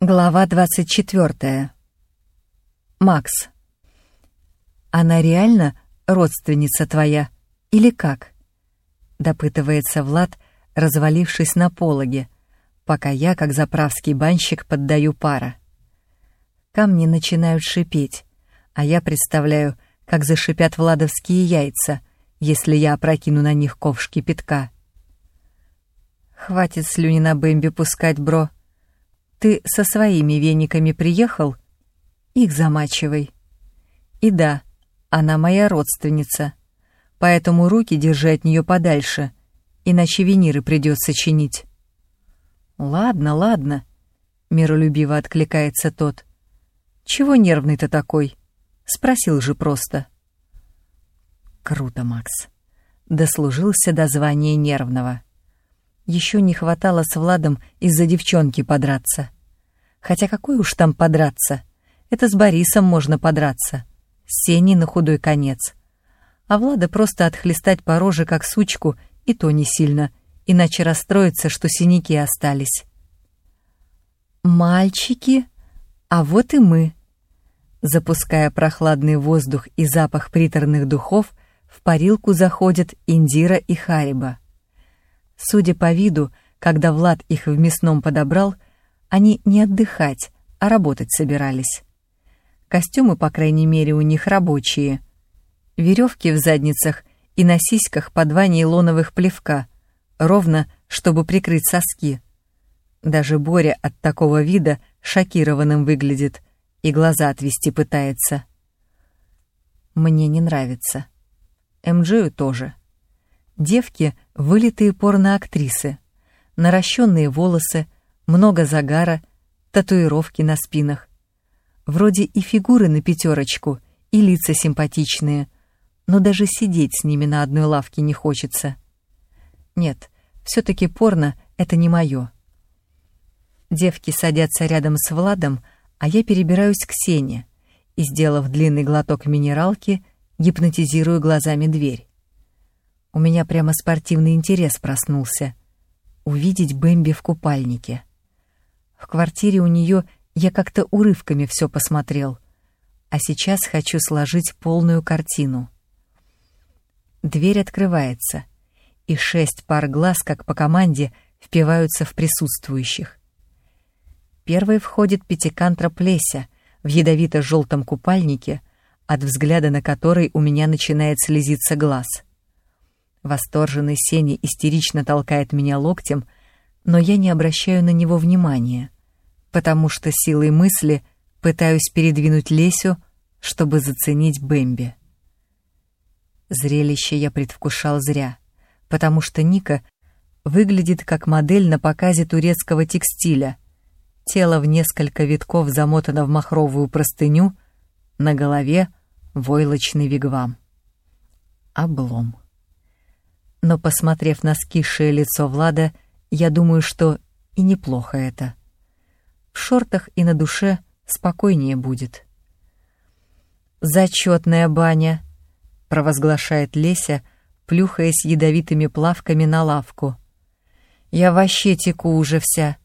Глава 24. Макс. Она реально родственница твоя или как? Допытывается Влад, развалившись на пологе, пока я, как заправский банщик, поддаю пара. Камни начинают шипеть, а я представляю, как зашипят владовские яйца, если я опрокину на них ковш кипятка. Хватит слюни на Бэмби пускать, бро. Ты со своими вениками приехал? Их замачивай. И да, она моя родственница, поэтому руки держи от нее подальше, иначе виниры придется чинить. Ладно, ладно, миролюбиво откликается тот. Чего нервный-то такой? Спросил же просто. Круто, Макс. Дослужился до звания нервного. Еще не хватало с Владом из-за девчонки подраться. Хотя какой уж там подраться? Это с Борисом можно подраться. С Сеней на худой конец. А Влада просто отхлестать по роже, как сучку, и то не сильно, иначе расстроится, что синяки остались. «Мальчики, а вот и мы», запуская прохладный воздух и запах приторных духов, в парилку заходят Индира и Хариба. Судя по виду, когда Влад их в мясном подобрал, они не отдыхать, а работать собирались. Костюмы, по крайней мере, у них рабочие. Веревки в задницах и на сиськах по два нейлоновых плевка, ровно, чтобы прикрыть соски. Даже Боря от такого вида шокированным выглядит и глаза отвести пытается. Мне не нравится. МДЖю тоже. Девки — вылитые порноактрисы. Наращенные волосы, много загара, татуировки на спинах. Вроде и фигуры на пятерочку, и лица симпатичные, но даже сидеть с ними на одной лавке не хочется. Нет, все-таки порно — это не мое. Девки садятся рядом с Владом, а я перебираюсь к Сене и, сделав длинный глоток минералки, гипнотизирую глазами дверь. У меня прямо спортивный интерес проснулся. Увидеть Бэмби в купальнике. В квартире у нее я как-то урывками все посмотрел, а сейчас хочу сложить полную картину. Дверь открывается, и шесть пар глаз, как по команде, впиваются в присутствующих. Первой входит пятикантроп Леся в ядовито-желтом купальнике, от взгляда на который у меня начинает слезиться глаз — Восторженный Сеня истерично толкает меня локтем, но я не обращаю на него внимания, потому что силой мысли пытаюсь передвинуть Лесю, чтобы заценить Бэмби. Зрелище я предвкушал зря, потому что Ника выглядит как модель на показе турецкого текстиля. Тело в несколько витков замотано в махровую простыню, на голове войлочный вигвам. Облом но, посмотрев на скисшее лицо Влада, я думаю, что и неплохо это. В шортах и на душе спокойнее будет. «Зачетная баня!» — провозглашает Леся, плюхаясь ядовитыми плавками на лавку. «Я вообще теку уже вся.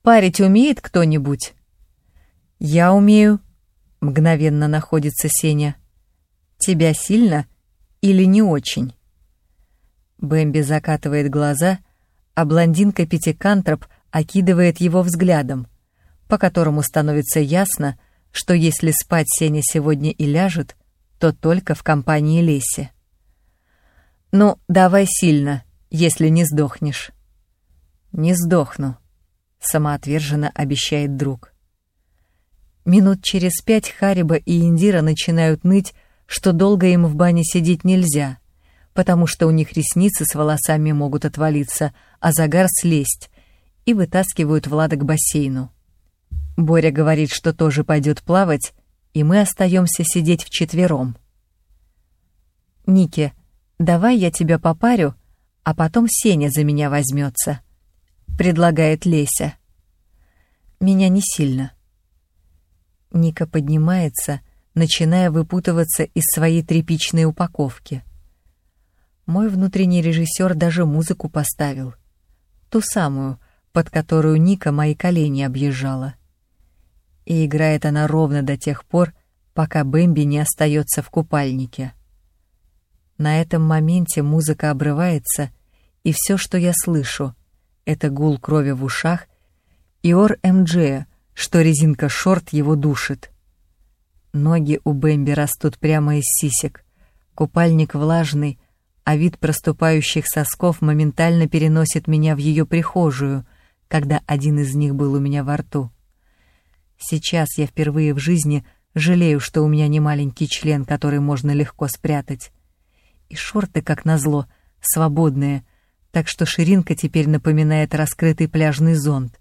Парить умеет кто-нибудь?» «Я умею», — мгновенно находится Сеня. «Тебя сильно или не очень?» Бэмби закатывает глаза, а блондинка Пятикантроп окидывает его взглядом, по которому становится ясно, что если спать Сеня сегодня и ляжет, то только в компании Леси. «Ну, давай сильно, если не сдохнешь». «Не сдохну», — самоотверженно обещает друг. Минут через пять Хариба и Индира начинают ныть, что долго им в бане сидеть нельзя — потому что у них ресницы с волосами могут отвалиться, а загар слезть, и вытаскивают Влада к бассейну. Боря говорит, что тоже пойдет плавать, и мы остаемся сидеть вчетвером. «Ники, давай я тебя попарю, а потом Сеня за меня возьмется», — предлагает Леся. «Меня не сильно». Ника поднимается, начиная выпутываться из своей тряпичной упаковки. Мой внутренний режиссер даже музыку поставил. Ту самую, под которую Ника мои колени объезжала. И играет она ровно до тех пор, пока Бэмби не остается в купальнике. На этом моменте музыка обрывается, и все, что я слышу, это гул крови в ушах и ор МД, что резинка шорт его душит. Ноги у Бэмби растут прямо из сисек, купальник влажный, а вид проступающих сосков моментально переносит меня в ее прихожую, когда один из них был у меня во рту. Сейчас я впервые в жизни жалею, что у меня не маленький член, который можно легко спрятать. И шорты, как назло, свободные, так что ширинка теперь напоминает раскрытый пляжный зонт.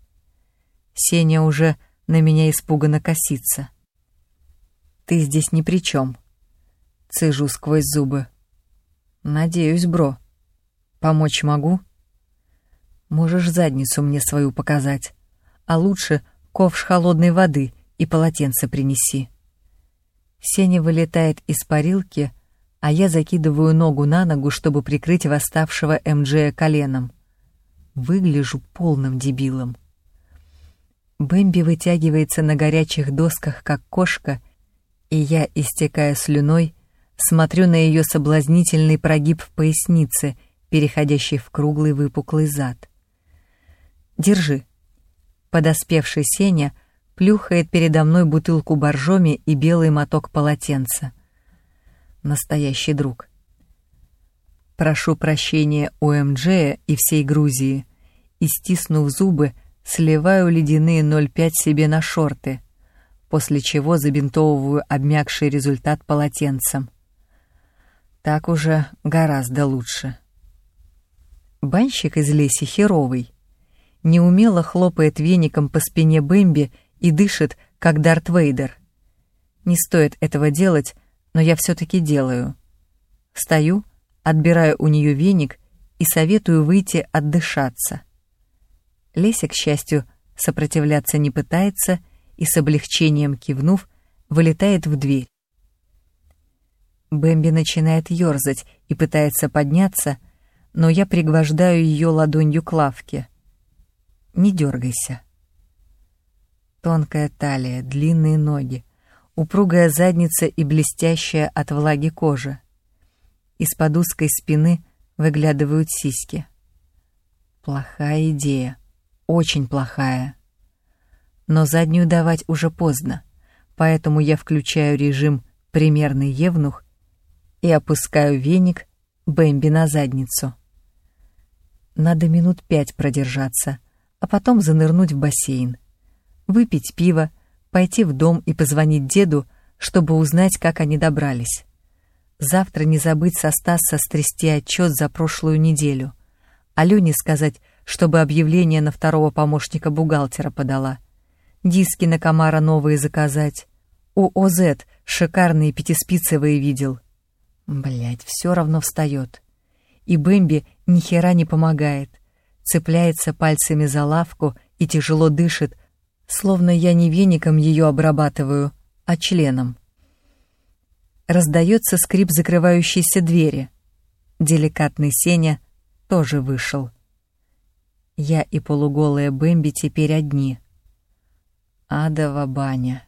Сеня уже на меня испуганно косится. «Ты здесь ни при чем», — цежу сквозь зубы. «Надеюсь, бро. Помочь могу?» «Можешь задницу мне свою показать, а лучше ковш холодной воды и полотенце принеси». Сеня вылетает из парилки, а я закидываю ногу на ногу, чтобы прикрыть восставшего МД коленом. Выгляжу полным дебилом. Бэмби вытягивается на горячих досках, как кошка, и я, истекая слюной, Смотрю на ее соблазнительный прогиб в пояснице, переходящий в круглый выпуклый зад. «Держи». Подоспевший Сеня плюхает передо мной бутылку боржоми и белый моток полотенца. Настоящий друг. Прошу прощения у МД и всей Грузии, и, стиснув зубы, сливаю ледяные 0,5 себе на шорты, после чего забинтовываю обмякший результат полотенцем. Так уже гораздо лучше. Банщик из леси херовый. Неумело хлопает веником по спине Бэмби и дышит, как Дарт Вейдер. Не стоит этого делать, но я все-таки делаю. Стою, отбираю у нее веник и советую выйти отдышаться. Леся, к счастью, сопротивляться не пытается и с облегчением кивнув, вылетает в дверь. Бэмби начинает ерзать и пытается подняться, но я пригвождаю ее ладонью к лавке. Не дергайся. Тонкая талия, длинные ноги, упругая задница и блестящая от влаги кожа. Из-под узкой спины выглядывают сиськи. Плохая идея, очень плохая. Но заднюю давать уже поздно, поэтому я включаю режим «примерный евнух» и опускаю веник Бэмби на задницу. Надо минут пять продержаться, а потом занырнуть в бассейн, выпить пиво, пойти в дом и позвонить деду, чтобы узнать, как они добрались. Завтра не забыть со Стаса стрясти отчет за прошлую неделю. Алене сказать, чтобы объявление на второго помощника бухгалтера подала. Диски на комара новые заказать. У ОЗ шикарные пятиспицевые видел — Блять, все равно встает. И Бэмби ни хера не помогает. Цепляется пальцами за лавку и тяжело дышит, словно я не веником ее обрабатываю, а членом. Раздается скрип закрывающейся двери. Деликатный Сеня тоже вышел. Я и полуголая Бэмби теперь одни. Адова баня.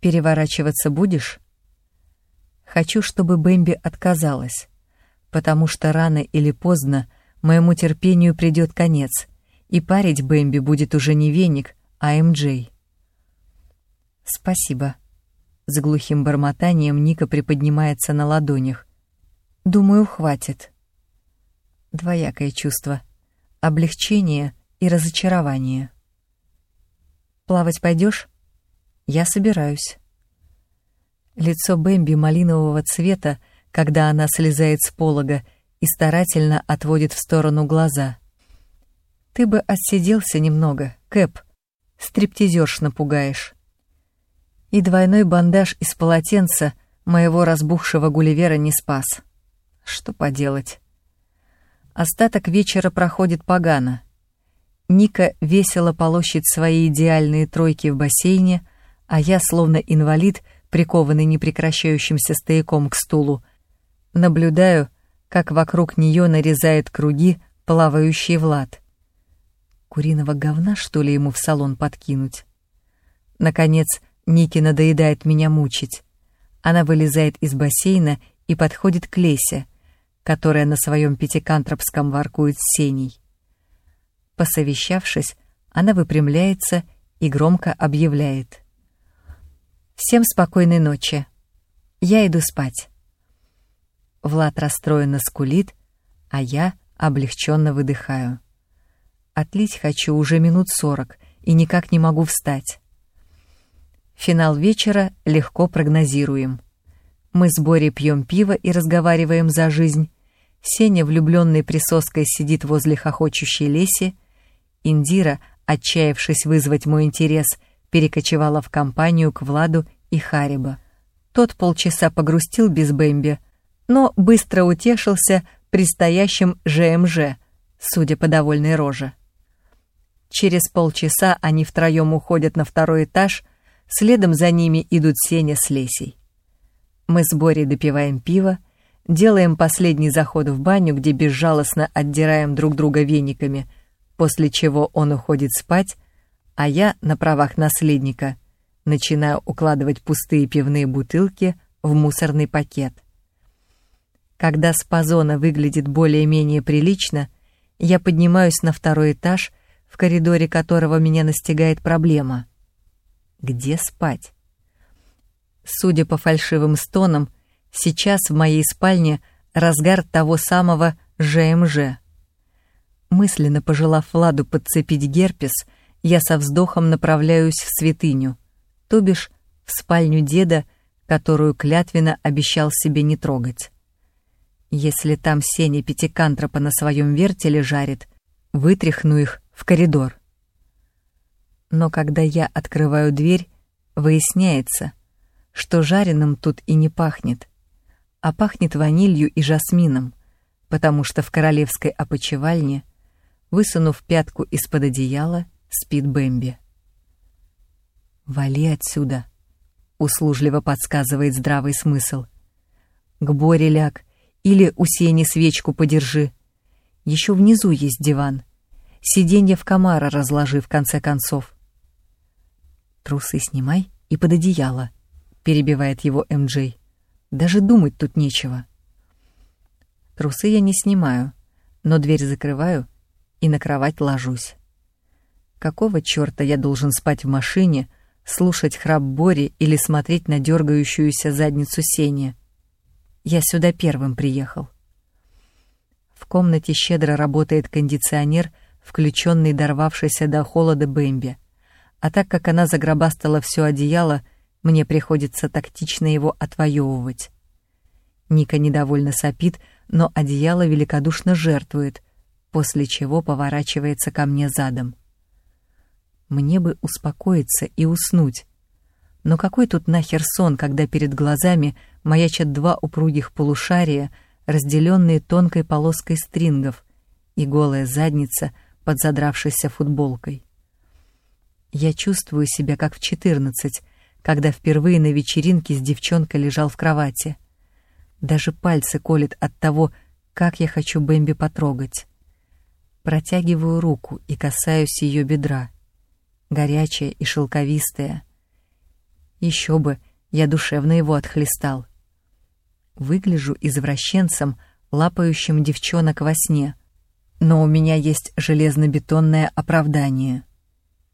«Переворачиваться будешь?» Хочу, чтобы Бэмби отказалась, потому что рано или поздно моему терпению придет конец, и парить Бэмби будет уже не веник, а МД. «Спасибо». С глухим бормотанием Ника приподнимается на ладонях. «Думаю, хватит». Двоякое чувство. Облегчение и разочарование. «Плавать пойдешь?» «Я собираюсь». Лицо Бэмби малинового цвета, когда она слезает с полога и старательно отводит в сторону глаза. «Ты бы отсиделся немного, Кэп. Стриптизерш напугаешь». И двойной бандаж из полотенца моего разбухшего гулливера не спас. Что поделать? Остаток вечера проходит погано. Ника весело полощет свои идеальные тройки в бассейне, а я, словно инвалид, — прикованный непрекращающимся стояком к стулу, наблюдаю, как вокруг нее нарезает круги плавающий Влад. Куриного говна, что ли, ему в салон подкинуть? Наконец, Ники надоедает меня мучить. Она вылезает из бассейна и подходит к Лесе, которая на своем пятикантропском воркует с Сеней. Посовещавшись, она выпрямляется и громко объявляет. «Всем спокойной ночи. Я иду спать». Влад расстроенно скулит, а я облегченно выдыхаю. Отлить хочу уже минут сорок и никак не могу встать. Финал вечера легко прогнозируем. Мы с Борей пьем пиво и разговариваем за жизнь. Сеня, влюбленный присоской, сидит возле хохочущей Леси. Индира, отчаявшись вызвать мой интерес, перекочевала в компанию к Владу и Хариба. Тот полчаса погрустил без Бэмби, но быстро утешился предстоящим ЖМЖ, судя по довольной роже. Через полчаса они втроем уходят на второй этаж, следом за ними идут Сеня с Лесей. Мы с Борей допиваем пиво, делаем последний заход в баню, где безжалостно отдираем друг друга вениками, после чего он уходит спать, а я на правах наследника начинаю укладывать пустые пивные бутылки в мусорный пакет. Когда спазона выглядит более-менее прилично, я поднимаюсь на второй этаж, в коридоре которого меня настигает проблема. Где спать? Судя по фальшивым стонам, сейчас в моей спальне разгар того самого ЖМЖ. Мысленно пожелав Владу подцепить герпес, я со вздохом направляюсь в святыню, то бишь в спальню деда, которую клятвенно обещал себе не трогать. Если там Сеня Пятикантропа на своем вертеле жарит, вытряхну их в коридор. Но когда я открываю дверь, выясняется, что жареным тут и не пахнет, а пахнет ванилью и жасмином, потому что в королевской опочивальне, высунув пятку из-под одеяла, спит Бэмби. «Вали отсюда», — услужливо подсказывает здравый смысл. «К Боре ляг или у Сени свечку подержи. Еще внизу есть диван. Сиденье в комара разложи, в конце концов». «Трусы снимай и под одеяло», перебивает его МД. Даже думать тут нечего. Трусы я не снимаю, но дверь закрываю и на кровать ложусь. Какого черта я должен спать в машине, слушать храп Бори или смотреть на дергающуюся задницу Сени? Я сюда первым приехал. В комнате щедро работает кондиционер, включенный дорвавшийся до холода Бэмби. А так как она загробастала все одеяло, мне приходится тактично его отвоевывать. Ника недовольно сопит, но одеяло великодушно жертвует, после чего поворачивается ко мне задом. Мне бы успокоиться и уснуть. Но какой тут нахер сон, когда перед глазами маячат два упругих полушария, разделенные тонкой полоской стрингов, и голая задница под задравшейся футболкой. Я чувствую себя как в четырнадцать, когда впервые на вечеринке с девчонкой лежал в кровати. Даже пальцы колет от того, как я хочу Бэмби потрогать. Протягиваю руку и касаюсь ее бедра. Горячая и шелковистая. Еще бы, я душевно его отхлестал. Выгляжу извращенцем, лапающим девчонок во сне. Но у меня есть железнобетонное оправдание.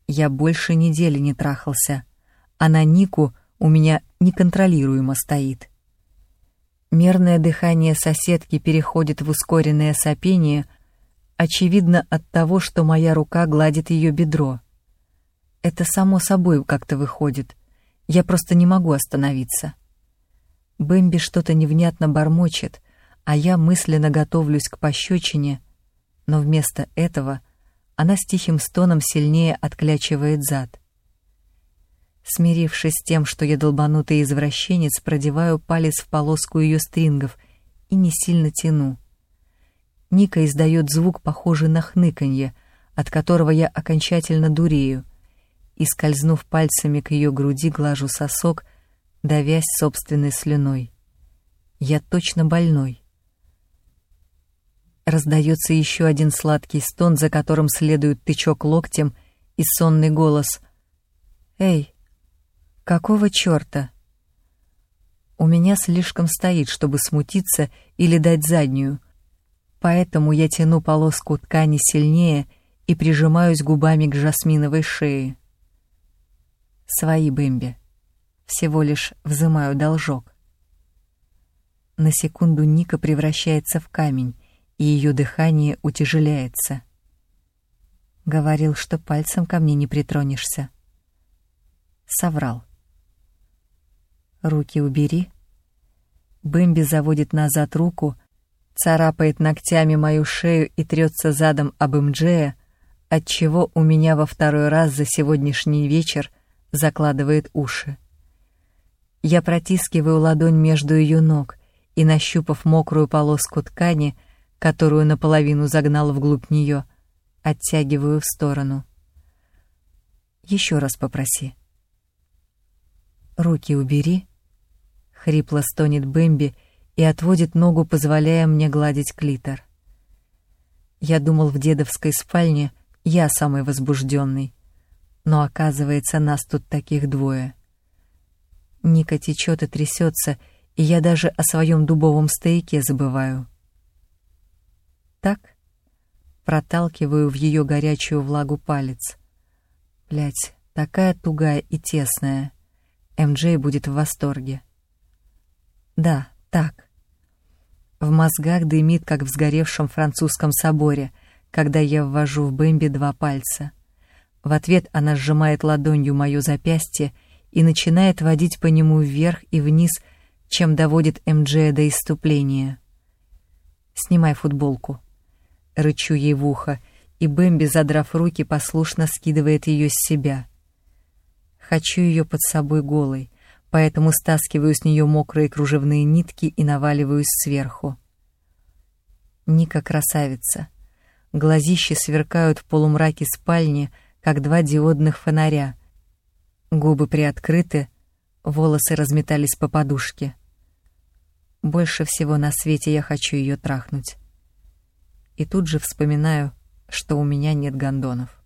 Я больше недели не трахался — а на Нику у меня неконтролируемо стоит. Мерное дыхание соседки переходит в ускоренное сопение, очевидно от того, что моя рука гладит ее бедро. Это само собой как-то выходит. Я просто не могу остановиться. Бэмби что-то невнятно бормочет, а я мысленно готовлюсь к пощечине, но вместо этого она с тихим стоном сильнее отклячивает зад. Смирившись с тем, что я долбанутый извращенец, продеваю палец в полоску ее стрингов и не сильно тяну. Ника издает звук, похожий на хныканье, от которого я окончательно дурею, и, скользнув пальцами к ее груди, глажу сосок, давясь собственной слюной. Я точно больной. Раздается еще один сладкий стон, за которым следует тычок локтем и сонный голос. «Эй, Какого черта? У меня слишком стоит, чтобы смутиться или дать заднюю, поэтому я тяну полоску ткани сильнее и прижимаюсь губами к жасминовой шее. Свои Бэмби. Всего лишь взымаю должок. На секунду Ника превращается в камень, и ее дыхание утяжеляется. Говорил, что пальцем ко мне не притронешься. Соврал. Руки убери. Бэмби заводит назад руку, царапает ногтями мою шею и трется задом об Имджея, отчего у меня во второй раз за сегодняшний вечер закладывает уши. Я протискиваю ладонь между ее ног и, нащупав мокрую полоску ткани, которую наполовину загнал вглубь нее, оттягиваю в сторону. Еще раз попроси. Руки убери. Хрипло стонет Бэмби и отводит ногу, позволяя мне гладить клитор. Я думал, в дедовской спальне я самый возбужденный, но оказывается, нас тут таких двое. Ника течет и трясется, и я даже о своем дубовом стояке забываю. Так проталкиваю в ее горячую влагу палец. Блять, такая тугая и тесная. МД будет в восторге. Да, так. В мозгах дымит, как в сгоревшем французском соборе, когда я ввожу в Бэмби два пальца. В ответ она сжимает ладонью мое запястье и начинает водить по нему вверх и вниз, чем доводит МД до иступления. «Снимай футболку». Рычу ей в ухо, и Бэмби, задрав руки, послушно скидывает ее с себя. Хочу ее под собой голой, поэтому стаскиваю с нее мокрые кружевные нитки и наваливаюсь сверху. Ника красавица. Глазища сверкают в полумраке спальни, как два диодных фонаря. Губы приоткрыты, волосы разметались по подушке. Больше всего на свете я хочу ее трахнуть. И тут же вспоминаю, что у меня нет гондонов.